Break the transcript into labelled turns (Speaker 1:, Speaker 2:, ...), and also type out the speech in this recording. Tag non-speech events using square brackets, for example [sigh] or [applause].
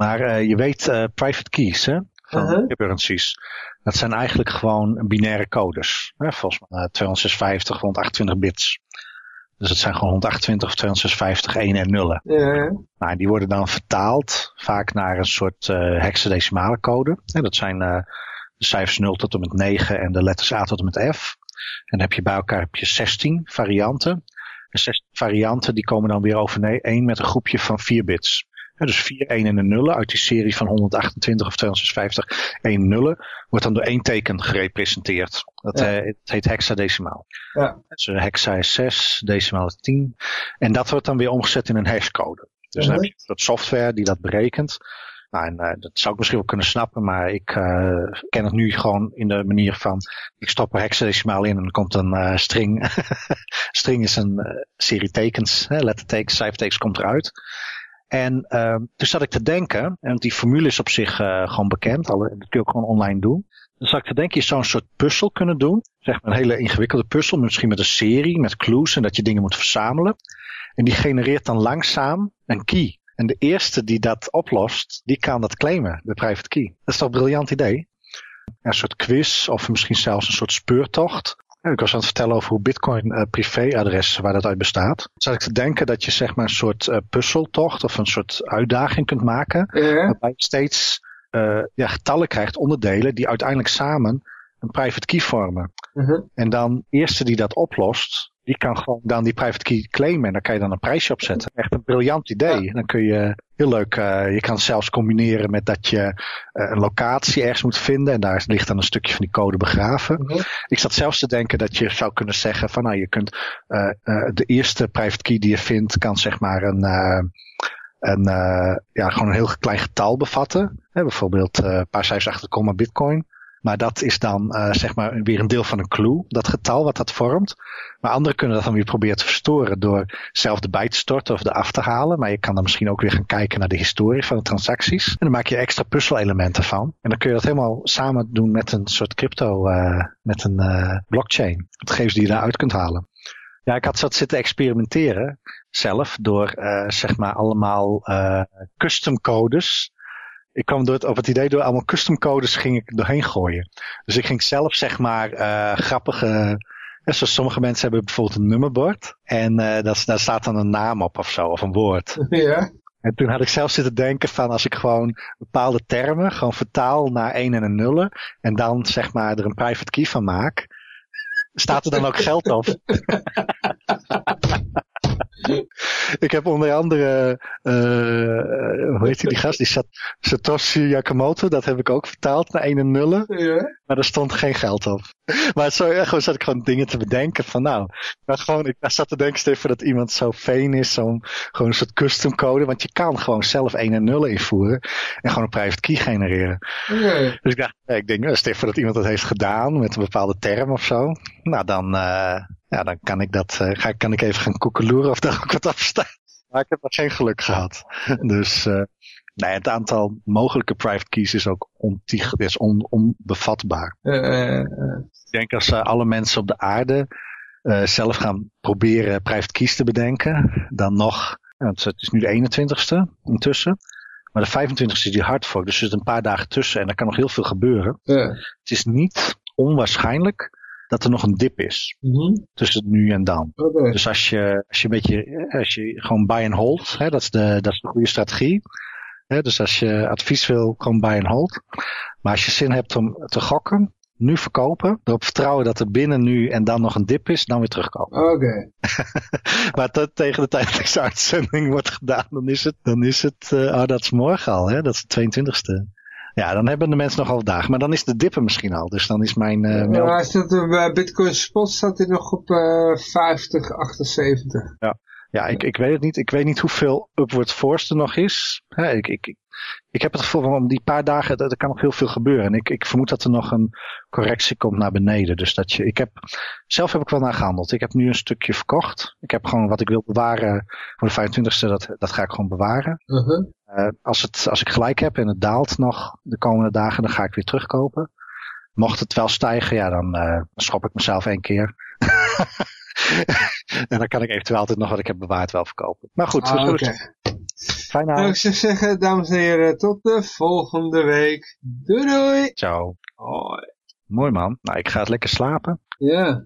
Speaker 1: Maar je weet private keys hè, van
Speaker 2: Uh-huh.
Speaker 1: cryptocurrencies. Dat zijn eigenlijk gewoon binaire codes. Hè, volgens mij eh, 256, 128 bits. Dus het zijn gewoon 128 of 256 1 en nullen.
Speaker 2: Ja, ja.
Speaker 1: Nou, die worden dan vertaald vaak naar een soort eh hexadecimale code. En dat zijn eh, de cijfers 0 tot en met 9 en de letters A tot en met F. En dan heb je bij elkaar heb je 16 varianten. De 16 varianten die komen dan weer overeen met een groepje van 4 bits. Dus 4 1 en een nullen uit die serie van 128 of 256 1 nullen wordt dan door één teken gerepresenteerd. Dat
Speaker 2: Ja.
Speaker 1: eh, het heet hexadecimaal.
Speaker 2: Ja.
Speaker 1: Dus hexa is 6, decimaal is 10. En dat wordt dan weer omgezet in een hashcode. Dus dan
Speaker 2: Mhm.
Speaker 1: heb je dat software die dat berekent. Nou, en eh, dat zou ik misschien wel kunnen snappen, maar ik eh, ken het nu gewoon in de manier van, ik stop er hexadecimaal in en dan komt een string. [laughs] string is een serie tekens, hè, lettertekens, cijfertekens komt eruit. En uh, toen zat ik te denken, en die formule is op zich uh, gewoon bekend, alle, dat kun je ook gewoon online doen. Dan zat ik te denken, je zou een soort puzzel kunnen doen. Zeg maar een hele ingewikkelde puzzel, misschien met een serie, met clues en dat je dingen moet verzamelen. En die genereert dan langzaam een key. En de eerste die dat oplost, die kan dat claimen, de private key. Dat is toch een briljant idee? Een soort quiz of misschien zelfs een soort speurtocht. Ik was aan het vertellen over hoe Bitcoin uh, privéadres, waar dat uit bestaat. Zat ik te denken dat je zeg maar een soort uh, puzzeltocht of een soort uitdaging kunt maken. Waarbij je steeds uh, ja, getallen krijgt, onderdelen, die uiteindelijk samen een private key vormen.
Speaker 2: -huh.
Speaker 1: En dan de eerste die dat oplost, die kan gewoon dan die private key claimen. En dan kan je dan een prijsje opzetten. Echt een briljant idee. Ja. Dan kun je heel leuk, uh, je kan het zelfs combineren met dat je uh, een locatie ergens moet vinden. En daar ligt dan een stukje van die code begraven.
Speaker 2: -huh.
Speaker 1: Ik zat zelfs te denken dat je zou kunnen zeggen van nou je kunt uh, de eerste private key die je vindt kan zeg maar een een, uh, ja, gewoon een heel klein getal bevatten. Hè, bijvoorbeeld uh, een paar cijfers achter de komma bitcoin. Maar dat is dan uh, zeg maar weer een deel van een clue, dat getal wat dat vormt. Maar anderen kunnen dat dan weer proberen te verstoren door zelf erbij te storten of eraf te halen. Maar je kan dan misschien ook weer gaan kijken naar de historie van de transacties. En dan maak je extra puzzelelementen van. En dan kun je dat helemaal samen doen met een soort crypto, uh, met een uh, blockchain. Gegevens die je daaruit kunt halen. Ja, ik had zat zitten experimenteren zelf door zeg maar allemaal custom codes. Ik kwam door het, op het idee door allemaal custom codes ging ik doorheen gooien. Dus ik ging zelf zeg maar uh, grappige. Ja, zoals sommige mensen hebben bijvoorbeeld een nummerbord. En dat, daar staat dan een naam op of zo, of een woord. [laughs]
Speaker 2: Ja.
Speaker 1: En toen had ik zelf zitten denken van als ik gewoon bepaalde termen gewoon vertaal naar 1 en een nullen. En dan zeg maar er een private key van maak. Staat er dan ook geld op? [laughs] [laughs] ik heb onder andere, uh, hoe heet die, die gast? Die zat, Satoshi Yakamoto, dat heb ik ook vertaald naar 1 en nullen.
Speaker 2: Ja.
Speaker 1: Maar er stond geen geld op. [laughs] Maar zo ja, gewoon zat ik gewoon dingen te bedenken van nou, maar gewoon, ik zat te denken Steven dat iemand zo fijn is om gewoon een soort custom code, want je kan gewoon zelf 1 en nullen invoeren en gewoon een private key genereren.
Speaker 2: Ja.
Speaker 1: Dus ik dacht, ik denk, Steven dat iemand dat heeft gedaan met een bepaalde term of zo. Nou, dan, uh, ja, dan kan ik dat, uh, ga, kan ik even gaan koekeloeren of daar ook wat op staat. Maar ik heb nog geen geluk gehad. [laughs] dus, uh, nee, het aantal mogelijke private keys is ook ontieg, is on, onbevatbaar.
Speaker 2: Uh,
Speaker 1: ik denk als alle mensen op de aarde zelf gaan proberen private keys te bedenken, dan nog, want het is nu de 21ste intussen. Maar de 25ste is die hard fork, dus er zit een paar dagen tussen en er kan nog heel veel gebeuren. Het is niet onwaarschijnlijk dat er nog een dip is.
Speaker 2: Mm -hmm.
Speaker 1: Tussen nu en dan.
Speaker 2: Okay.
Speaker 1: Dus als je, als je een beetje, als je gewoon buy and hold, hè, dat, is de, dat is de goede strategie. Hè, dus als je advies wil, gewoon buy and hold. Maar als je zin hebt om te gokken, nu verkopen, erop vertrouwen dat er binnen nu en dan nog een dip is, dan weer terugkopen.
Speaker 2: Oké. Okay. [laughs] [laughs]
Speaker 1: maar tot tegen de tijd dat deze uitzending wordt gedaan, dan is het, dan is het, uh, oh dat is morgen al, hè, dat is de 22ste. Ja, dan hebben de mensen nogal dagen. Maar dan is de dippen misschien al. Dus dan is mijn... Uh,
Speaker 2: ja, hij staat bij Bitcoin Spot staat hij nog op uh, 50, 78.
Speaker 1: Ja, ja ik, ik weet het niet. Ik weet niet hoeveel upward force er nog is. Hè, ik, ik, ik heb het gevoel van om die paar dagen, er kan nog heel veel gebeuren. En ik, ik vermoed dat er nog een correctie komt naar beneden. Dus dat je, ik heb, zelf heb ik wel naar gehandeld. Ik heb nu een stukje verkocht. Ik heb gewoon wat ik wil bewaren voor de 25ste, dat, dat ga ik gewoon bewaren.
Speaker 2: Uh -huh.
Speaker 1: Uh, als, het, als ik gelijk heb en het daalt nog de komende dagen, dan ga ik weer terugkopen. Mocht het wel stijgen, ja, dan uh, schop ik mezelf één keer. [laughs] en dan kan ik eventueel altijd nog wat ik heb bewaard wel verkopen. Maar goed,
Speaker 2: ah, okay.
Speaker 1: Fijne
Speaker 2: Nou, ik
Speaker 1: avond.
Speaker 2: zou zeggen, dames en heren, tot de volgende week. Doei doei.
Speaker 1: Ciao.
Speaker 2: Hoi.
Speaker 1: Mooi man. Nou, ik ga het lekker slapen.
Speaker 2: Ja.